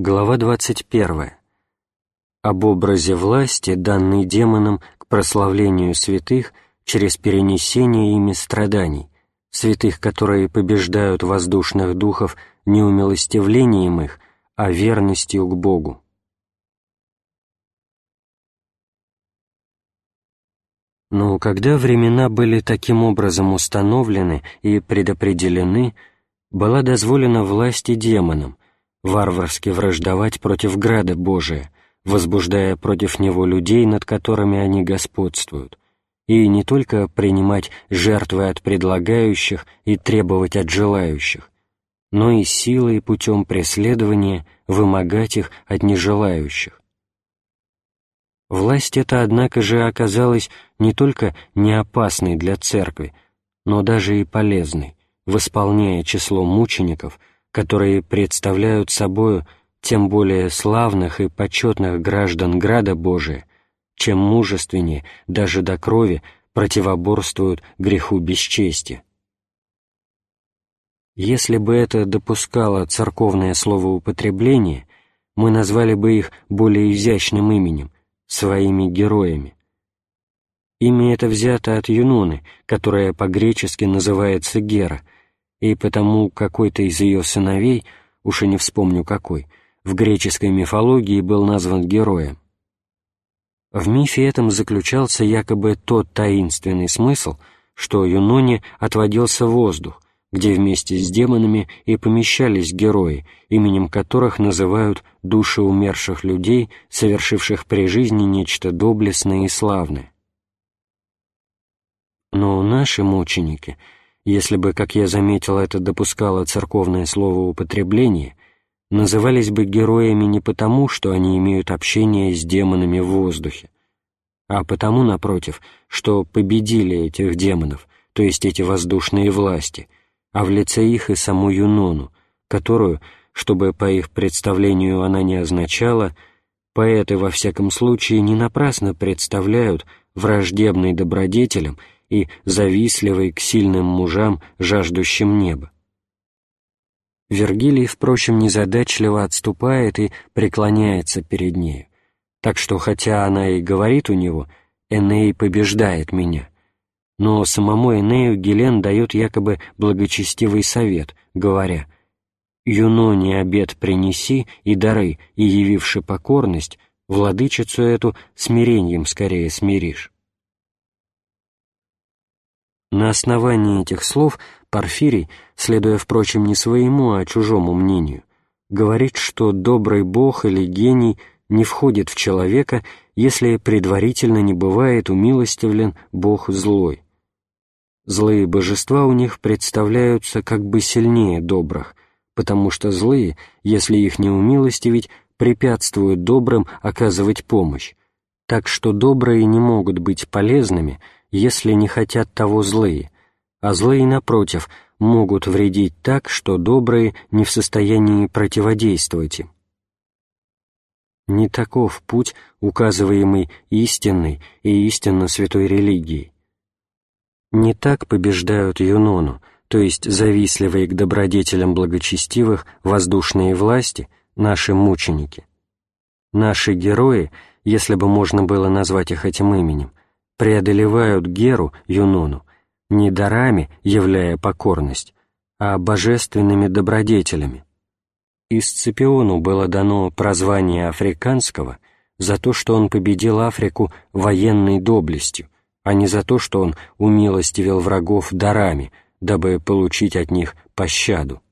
Глава 21. Об образе власти, данной демонам к прославлению святых через перенесение ими страданий, святых, которые побеждают воздушных духов не умилостивлением их, а верностью к Богу. Но когда времена были таким образом установлены и предопределены, была дозволена власти демонам, варварски враждовать против града Божия, возбуждая против него людей, над которыми они господствуют, и не только принимать жертвы от предлагающих и требовать от желающих, но и силой путем преследования вымогать их от нежелающих. Власть эта, однако же, оказалась не только не опасной для церкви, но даже и полезной, восполняя число мучеников, которые представляют собою тем более славных и почетных граждан Града Божия, чем мужественнее, даже до крови, противоборствуют греху бесчестия. Если бы это допускало церковное словоупотребление, мы назвали бы их более изящным именем, своими героями. Имя это взято от Юнуны, которая по-гречески называется Гера — и потому какой-то из ее сыновей, уж и не вспомню какой, в греческой мифологии был назван героем. В мифе этом заключался якобы тот таинственный смысл, что Юноне отводился воздух, где вместе с демонами и помещались герои, именем которых называют души умерших людей, совершивших при жизни нечто доблестное и славное. Но наши мученики — если бы, как я заметил, это допускало церковное словоупотребление, назывались бы героями не потому, что они имеют общение с демонами в воздухе, а потому, напротив, что победили этих демонов, то есть эти воздушные власти, а в лице их и саму Юнону, которую, чтобы по их представлению она не означала, поэты во всяком случае не напрасно представляют враждебной добродетелям и завистливой к сильным мужам, жаждущим неба. Вергилий, впрочем, незадачливо отступает и преклоняется перед нею, так что, хотя она и говорит у него «Эней побеждает меня», но самому Энею Гелен дает якобы благочестивый совет, говоря «Юноне обед принеси и дары, и явивши покорность, владычицу эту смирением скорее смиришь». На основании этих слов Порфирий, следуя, впрочем, не своему, а чужому мнению, говорит, что добрый бог или гений не входит в человека, если предварительно не бывает умилостивлен бог злой. Злые божества у них представляются как бы сильнее добрых, потому что злые, если их не умилостивить, препятствуют добрым оказывать помощь, так что добрые не могут быть полезными — если не хотят того злые, а злые, напротив, могут вредить так, что добрые не в состоянии противодействовать им. Не таков путь, указываемый истинной и истинно святой религией. Не так побеждают Юнону, то есть завистливые к добродетелям благочестивых воздушные власти, наши мученики. Наши герои, если бы можно было назвать их этим именем, преодолевают Геру, Юнону, не дарами, являя покорность, а божественными добродетелями. И Сципиону было дано прозвание африканского за то, что он победил Африку военной доблестью, а не за то, что он умилостивил врагов дарами, дабы получить от них пощаду.